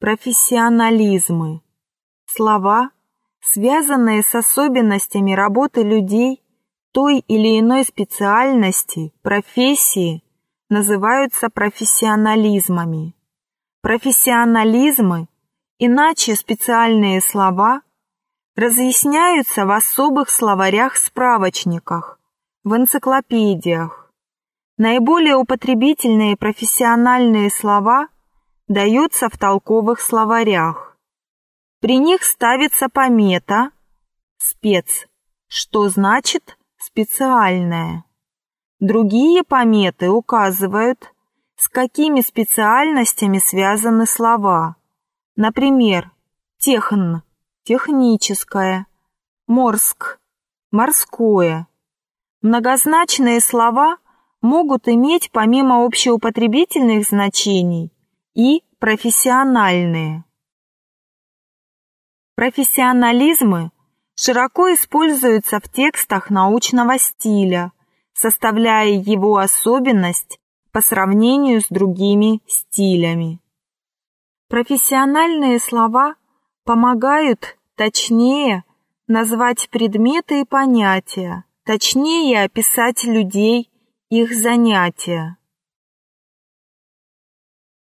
Профессионализмы. Слова, связанные с особенностями работы людей той или иной специальности, профессии, называются профессионализмами. Профессионализмы, иначе специальные слова, разъясняются в особых словарях-справочниках, в энциклопедиях. Наиболее употребительные профессиональные слова даются в толковых словарях. При них ставится помета «спец», что значит «специальное». Другие пометы указывают, с какими специальностями связаны слова. Например, техн – техническое, морск – морское. Многозначные слова могут иметь помимо общеупотребительных значений и профессиональные. Профессионализмы широко используются в текстах научного стиля, составляя его особенность по сравнению с другими стилями. Профессиональные слова помогают точнее назвать предметы и понятия, точнее описать людей, их занятия.